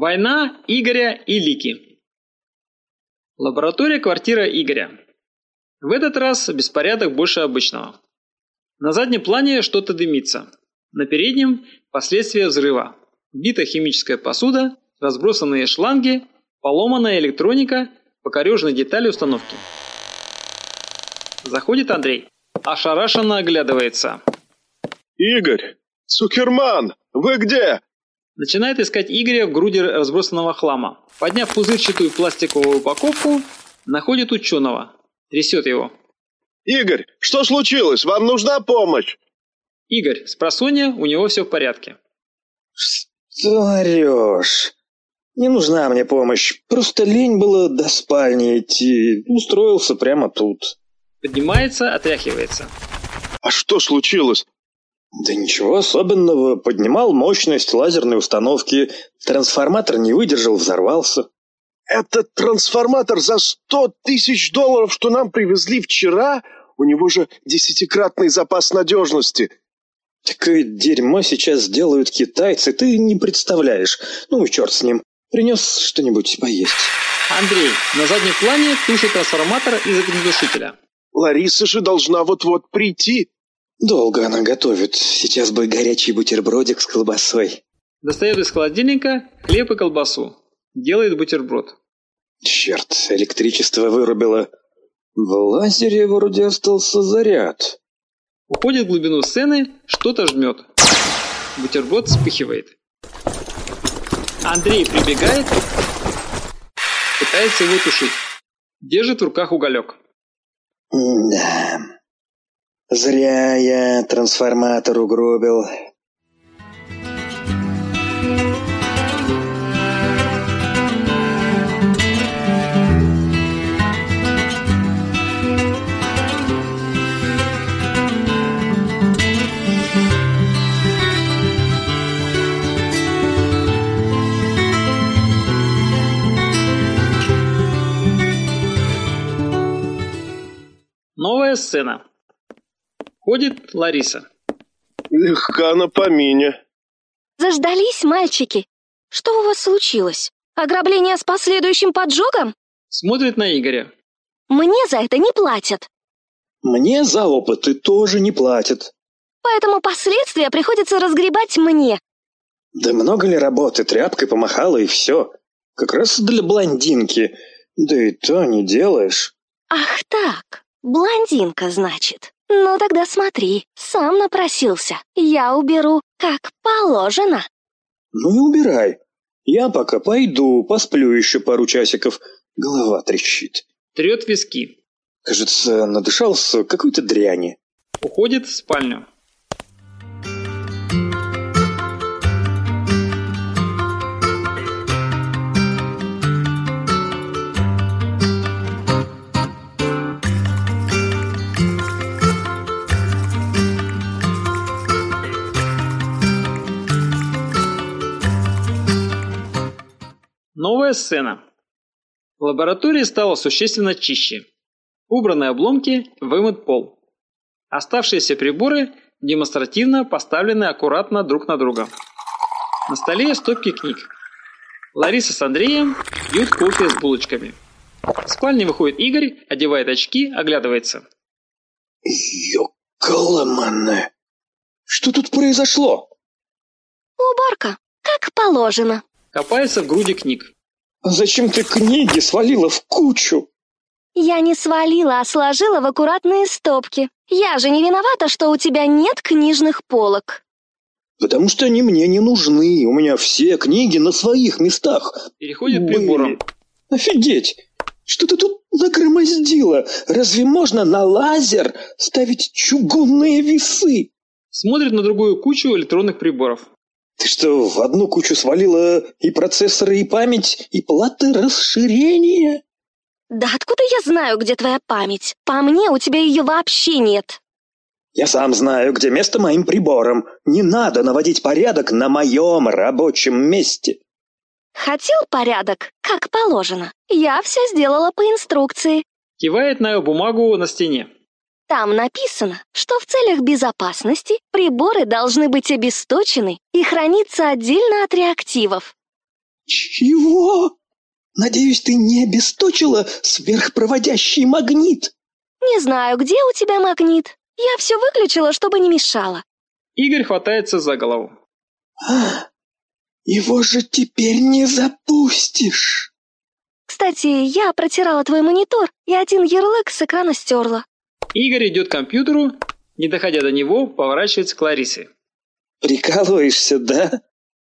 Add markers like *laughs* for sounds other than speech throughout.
Война Игоря и Лики. Лаборатория квартира Игоря. В этот раз беспорядок больше обычного. На заднем плане что-то дымится. На переднем – последствия взрыва. Бита химическая посуда, разбросанные шланги, поломанная электроника, покореженные детали установки. Заходит Андрей. Ошарашенно оглядывается. Игорь! Цукерман! Вы где? Начинает искать Игоря в груди разбросанного хлама. Подняв пузырчатую пластиковую упаковку, находит ученого. Трясет его. Игорь, что случилось? Вам нужна помощь? Игорь, с просонья у него все в порядке. Что орешь? Не нужна мне помощь. Просто лень было до спальни идти. Устроился прямо тут. Поднимается, отряхивается. А что случилось? Да ничего особенного. Поднимал мощность лазерной установки. Трансформатор не выдержал, взорвался. Этот трансформатор за сто тысяч долларов, что нам привезли вчера, у него же десятикратный запас надежности. Такое дерьмо сейчас делают китайцы, ты не представляешь. Ну и черт с ним. Принес что-нибудь поесть. Андрей, на заднем плане тушит трансформатор из огнетушителя. Лариса же должна вот-вот прийти. Долго она готовит. Сейчас бы горячий бутербродик с колбасой. Достает из холодильника хлеб и колбасу. Делает бутерброд. Черт, электричество вырубило. В лазере вроде остался заряд. Уходит в глубину сцены, что-то жмет. Бутерброд вспыхивает. Андрей прибегает, пытается его тушить. Держит в руках уголек. Да. Зря я трансформатор угробил. Новая сцена. Ходит Лариса. Легка на помине. Заждались, мальчики? Что у вас случилось? Ограбление с последующим поджогом? Смотрит на Игоря. Мне за это не платят. Мне за опыты тоже не платят. Поэтому последствия приходится разгребать мне. Да много ли работы, тряпкой помахала и все. Как раз для блондинки. Да и то не делаешь. Ах так, блондинка, значит. Ну тогда смотри, сам напросился. Я уберу, как положено. Ну и убирай. Я пока пойду, посплю еще пару часиков. Голова трещит. Трет виски. Кажется, надышался какой-то дряни. Уходит в спальню. Новая сцена. В лаборатории стало существенно чище. Убраны обломки, вымыт пол. Оставшиеся приборы демонстративно поставлены аккуратно друг на друга. На столе стопки книг. Лариса с Андреем пьют кофе с булочками. В спальне выходит Игорь, одевает очки, оглядывается. Ёкаламанная. Что тут произошло? Уборка, как положено. Копается в груди книг. Зачем ты книги свалила в кучу? Я не свалила, а сложила в аккуратные стопки. Я же не виновата, что у тебя нет книжных полок. Потому что они мне не нужны. У меня все книги на своих местах. Переходит к Были. приборам. Офигеть! Что ты тут нагромоздила? Разве можно на лазер ставить чугунные весы? Смотрит на другую кучу электронных приборов. Ты что, в одну кучу свалила и процессоры, и память, и платы расширения? Да откуда я знаю, где твоя память? По мне, у тебя ее вообще нет. Я сам знаю, где место моим приборам. Не надо наводить порядок на моем рабочем месте. Хотел порядок, как положено. Я все сделала по инструкции. Кивает на бумагу на стене. Там написано, что в целях безопасности приборы должны быть обесточены и храниться отдельно от реактивов. Чего? Надеюсь, ты не обесточила сверхпроводящий магнит? Не знаю, где у тебя магнит. Я все выключила, чтобы не мешало. Игорь хватается за голову. А, его же теперь не запустишь. Кстати, я протирала твой монитор и один ярлык с экрана стерла. Игорь идет к компьютеру, не доходя до него, поворачивается к Ларисе. Прикалываешься, да?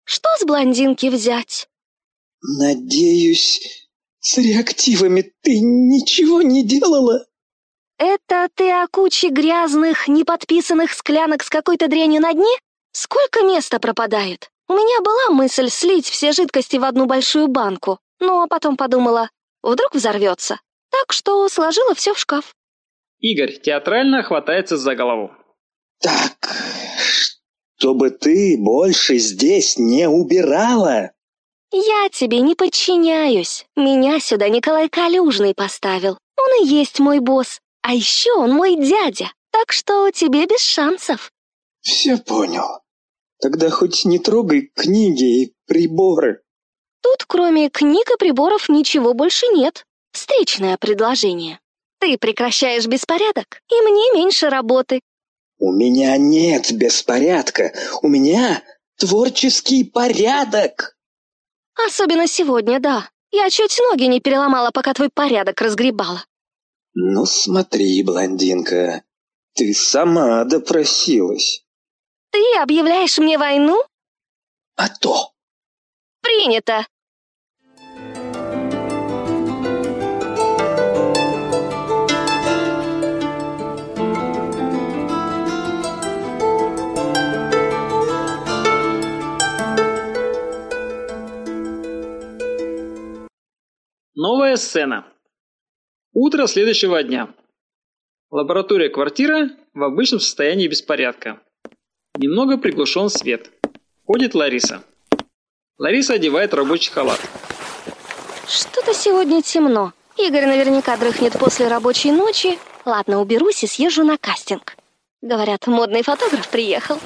Что с блондинки взять? Надеюсь, с реактивами ты ничего не делала? Это ты о куче грязных, неподписанных склянок с какой-то дрянью на дне? Сколько места пропадает? У меня была мысль слить все жидкости в одну большую банку, но потом подумала, вдруг взорвется. Так что сложила все в шкаф. Игорь театрально хватается за голову. Так, чтобы ты больше здесь не убирала. Я тебе не подчиняюсь. Меня сюда Николай Калюжный поставил. Он и есть мой босс. А еще он мой дядя. Так что тебе без шансов. Все понял. Тогда хоть не трогай книги и приборы. Тут кроме книг и приборов ничего больше нет. Встречное предложение. Ты прекращаешь беспорядок, и мне меньше работы. У меня нет беспорядка. У меня творческий порядок. Особенно сегодня, да. Я чуть ноги не переломала, пока твой порядок разгребала. Ну смотри, блондинка, ты сама допросилась. Ты объявляешь мне войну? А то. Принято. Новая сцена. Утро следующего дня. Лаборатория квартира в обычном состоянии беспорядка. Немного приглушен свет. Ходит Лариса. Лариса одевает рабочий халат. Что-то сегодня темно. Игорь наверняка дрыхнет после рабочей ночи. Ладно, уберусь и съезжу на кастинг. Говорят, модный фотограф приехал.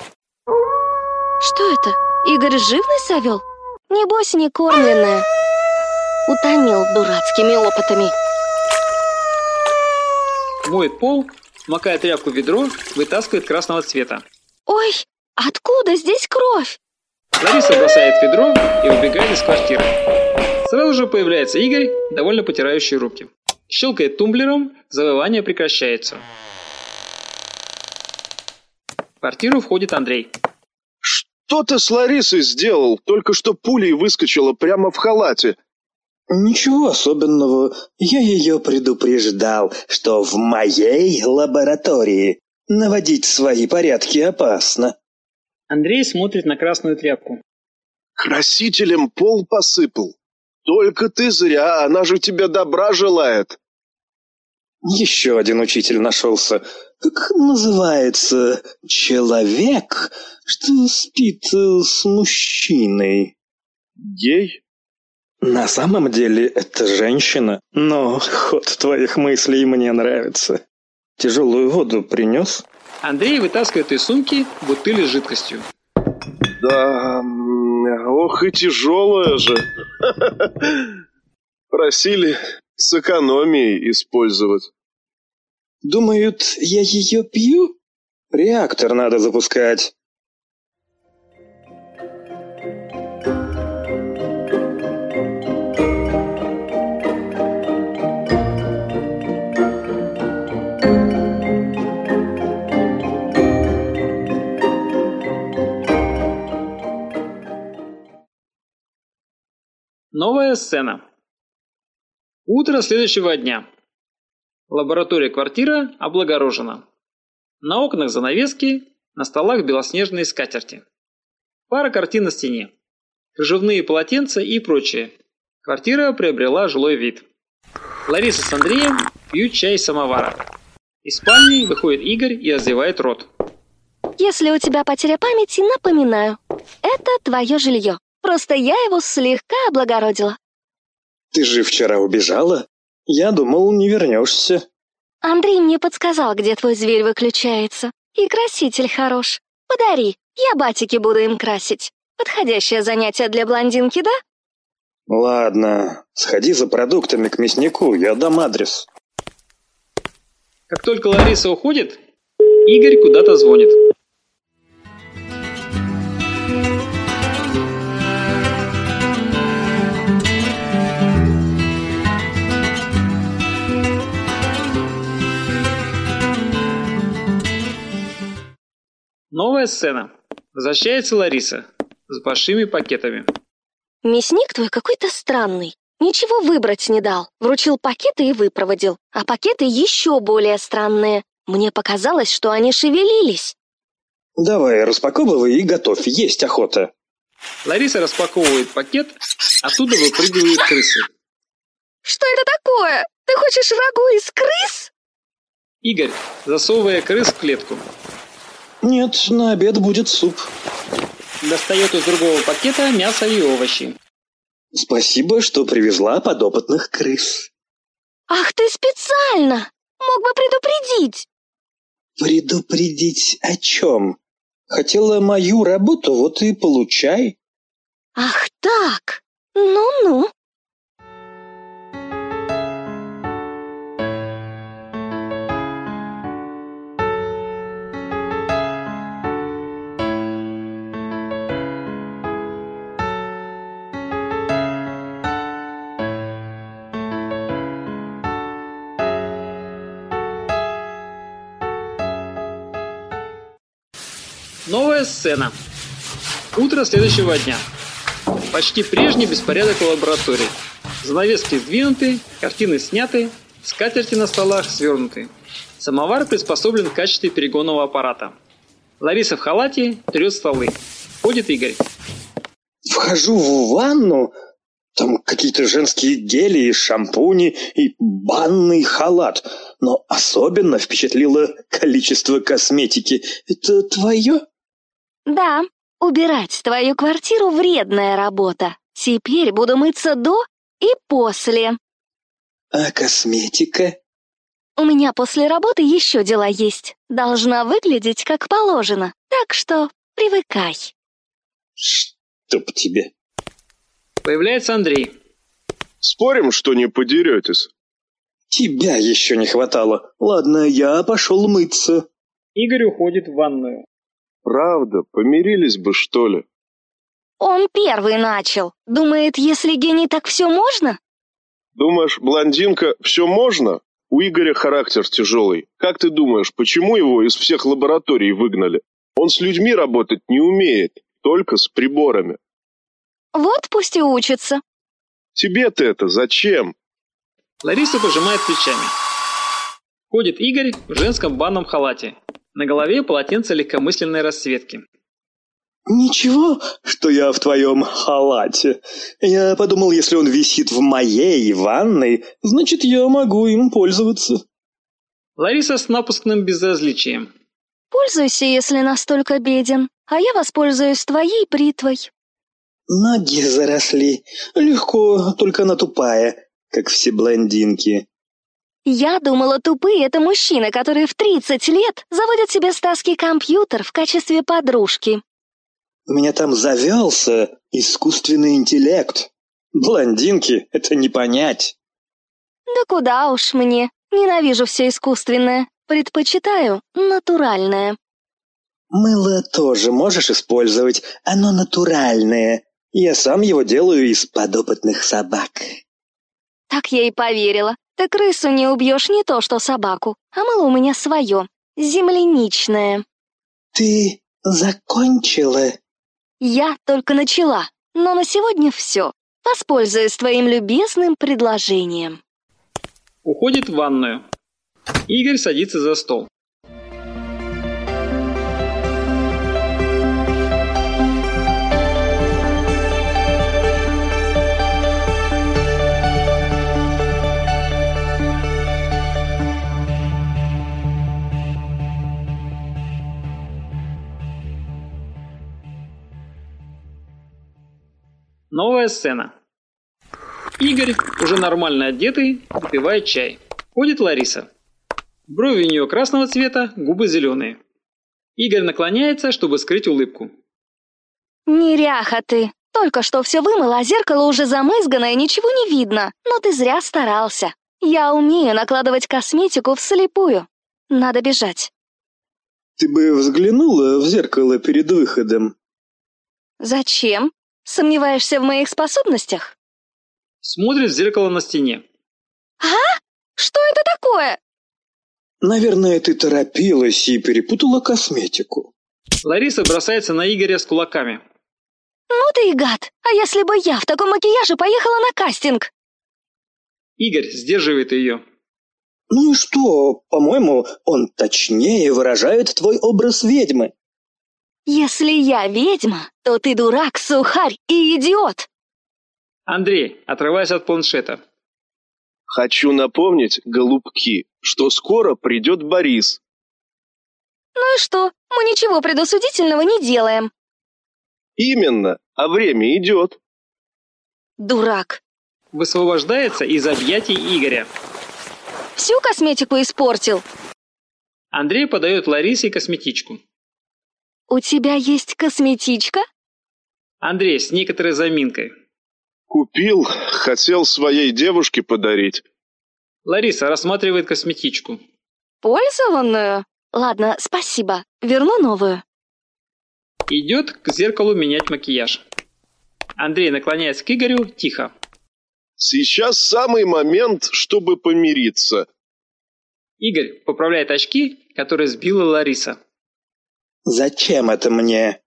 Что это? Игорь живность завел? Небось, не кормленная. Утомил дурацкими опытами. Моет пол, макает тряпку в ведро, вытаскивает красного цвета. Ой, откуда здесь кровь? Лариса бросает ведро и убегает из квартиры. Сразу же появляется Игорь, довольно потирающий руки. Щелкает тумблером, завывание прекращается. В квартиру входит Андрей. Что ты с Ларисой сделал? Только что пулей выскочила прямо в халате. Ничего особенного. Я ее предупреждал, что в моей лаборатории наводить свои порядки опасно. Андрей смотрит на красную тряпку. Красителем пол посыпал. Только ты зря, она же тебе добра желает. Еще один учитель нашелся. Как называется человек, что спит э, с мужчиной? Гей? На самом деле это женщина, но ход твоих мыслей мне нравится. Тяжелую воду принес? Андрей вытаскивает из сумки бутыли с жидкостью. Да, ох и тяжелая же. *laughs* Просили с экономией использовать. Думают, я ее пью? Реактор надо запускать. Новая сцена. Утро следующего дня. Лаборатория квартира облагорожена. На окнах занавески, на столах белоснежные скатерти. Пара картин на стене. Кружевные полотенца и прочее. Квартира приобрела жилой вид. Лариса с Андреем пьют чай самовара. Из спальни выходит Игорь и развивает рот. Если у тебя потеря памяти, напоминаю. Это твое жилье. Просто я его слегка облагородила. Ты же вчера убежала? Я думал, не вернешься. Андрей мне подсказал, где твой зверь выключается. И краситель хорош. Подари, я батики буду им красить. Подходящее занятие для блондинки, да? Ладно, сходи за продуктами к мяснику, я дам адрес. Как только Лариса уходит, Игорь куда-то звонит. Новая сцена. Возвращается Лариса с большими пакетами. Мясник твой какой-то странный. Ничего выбрать не дал. Вручил пакеты и выпроводил. А пакеты еще более странные. Мне показалось, что они шевелились. Давай, распаковывай и готовь, есть охота. Лариса распаковывает пакет, оттуда выпрыгивают крысы. Что это такое? Ты хочешь рагу из крыс? Игорь, засовывая крыс в клетку. Нет, на обед будет суп. Достает из другого пакета мясо и овощи. Спасибо, что привезла подопытных крыс. Ах ты специально! Мог бы предупредить. Предупредить о чем? Хотела мою работу, вот и получай. Ах так! Ну-ну. Новая сцена. Утро следующего дня. Почти прежний беспорядок в лаборатории. Занавески сдвинуты, картины сняты, скатерти на столах свернуты. Самовар приспособлен в качестве перегонного аппарата. Лариса в халате трет столы. Ходит Игорь. Вхожу в ванну, там какие-то женские гели и шампуни и банный халат. Но особенно впечатлило количество косметики. Это твое? Да, убирать твою квартиру вредная работа. Теперь буду мыться до и после. А косметика? У меня после работы еще дела есть. Должна выглядеть как положено. Так что привыкай. Чтоб тебе. Появляется Андрей. Спорим, что не подеретесь? Тебя еще не хватало. Ладно, я пошел мыться. Игорь уходит в ванную. Правда, помирились бы, что ли? Он первый начал. Думает, если гений, так все можно? Думаешь, блондинка, все можно? У Игоря характер тяжелый. Как ты думаешь, почему его из всех лабораторий выгнали? Он с людьми работать не умеет, только с приборами. Вот пусть и учится. Тебе-то это зачем? Лариса пожимает плечами. Ходит Игорь в женском банном халате. На голове полотенце легкомысленной расцветки. Ничего, что я в твоем халате. Я подумал, если он висит в моей ванной, значит, я могу им пользоваться. Лариса с напускным безразличием. Пользуйся, если настолько беден, а я воспользуюсь твоей бритвой. Ноги заросли. Легко, только она тупая, как все блондинки. Я думала, тупые — это мужчины, которые в 30 лет заводят себе стаский компьютер в качестве подружки. У меня там завелся искусственный интеллект. Блондинки — это не понять. Да куда уж мне. Ненавижу все искусственное. Предпочитаю натуральное. Мыло тоже можешь использовать, оно натуральное. Я сам его делаю из подопытных собак. Так я и поверила. Ты крысу не убьешь не то, что собаку. А мыло у меня свое, земляничное. Ты закончила? Я только начала, но на сегодня все. Воспользуюсь твоим любезным предложением. Уходит в ванную. Игорь садится за стол. Новая сцена. Игорь, уже нормально одетый, попивает чай. Ходит Лариса. Брови у нее красного цвета, губы зеленые. Игорь наклоняется, чтобы скрыть улыбку. Неряха ты, Только что все вымыла, а зеркало уже замызгано и ничего не видно. Но ты зря старался. Я умею накладывать косметику вслепую. Надо бежать. Ты бы взглянула в зеркало перед выходом. Зачем? Сомневаешься в моих способностях? Смотрит в зеркало на стене. А? Что это такое? Наверное, ты торопилась и перепутала косметику. Лариса бросается на Игоря с кулаками. Ну ты и гад. А если бы я в таком макияже поехала на кастинг? Игорь сдерживает ее. Ну и что? По-моему, он точнее выражает твой образ ведьмы. Если я ведьма, то ты дурак, сухарь и идиот. Андрей, отрываясь от планшета. Хочу напомнить, голубки, что скоро придет Борис. Ну и что? Мы ничего предосудительного не делаем. Именно, а время идет. Дурак. Высвобождается из объятий Игоря. Всю косметику испортил. Андрей подает Ларисе косметичку. У тебя есть косметичка? Андрей с некоторой заминкой. Купил, хотел своей девушке подарить. Лариса рассматривает косметичку. Пользованную? Ладно, спасибо. Верну новую. Идет к зеркалу менять макияж. Андрей, наклоняясь к Игорю, тихо. Сейчас самый момент, чтобы помириться. Игорь поправляет очки, которые сбила Лариса. Зачем это мне?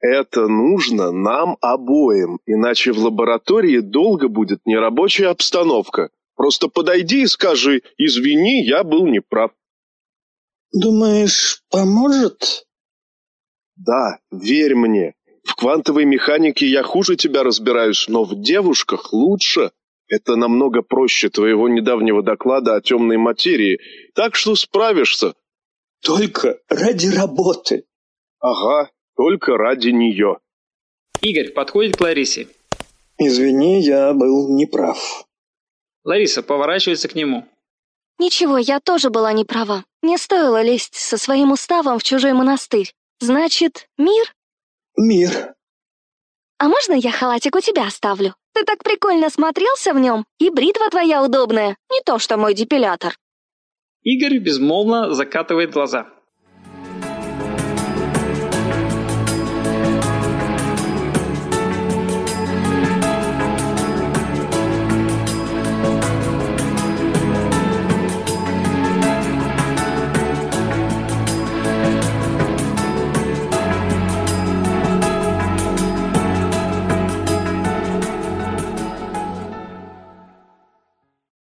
Это нужно нам обоим, иначе в лаборатории долго будет нерабочая обстановка. Просто подойди и скажи, извини, я был неправ. Думаешь, поможет? Да, верь мне. В квантовой механике я хуже тебя разбираюсь, но в девушках лучше. Это намного проще твоего недавнего доклада о темной материи, так что справишься. Только ради работы. Ага, только ради нее. Игорь подходит к Ларисе. Извини, я был неправ. Лариса поворачивается к нему. Ничего, я тоже была не права. Не стоило лезть со своим уставом в чужой монастырь. Значит, мир? Мир. А можно я халатик у тебя оставлю? Ты так прикольно смотрелся в нем, и бритва твоя удобная, не то что мой депилятор. Игорь безмолвно закатывает глаза.